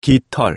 깃털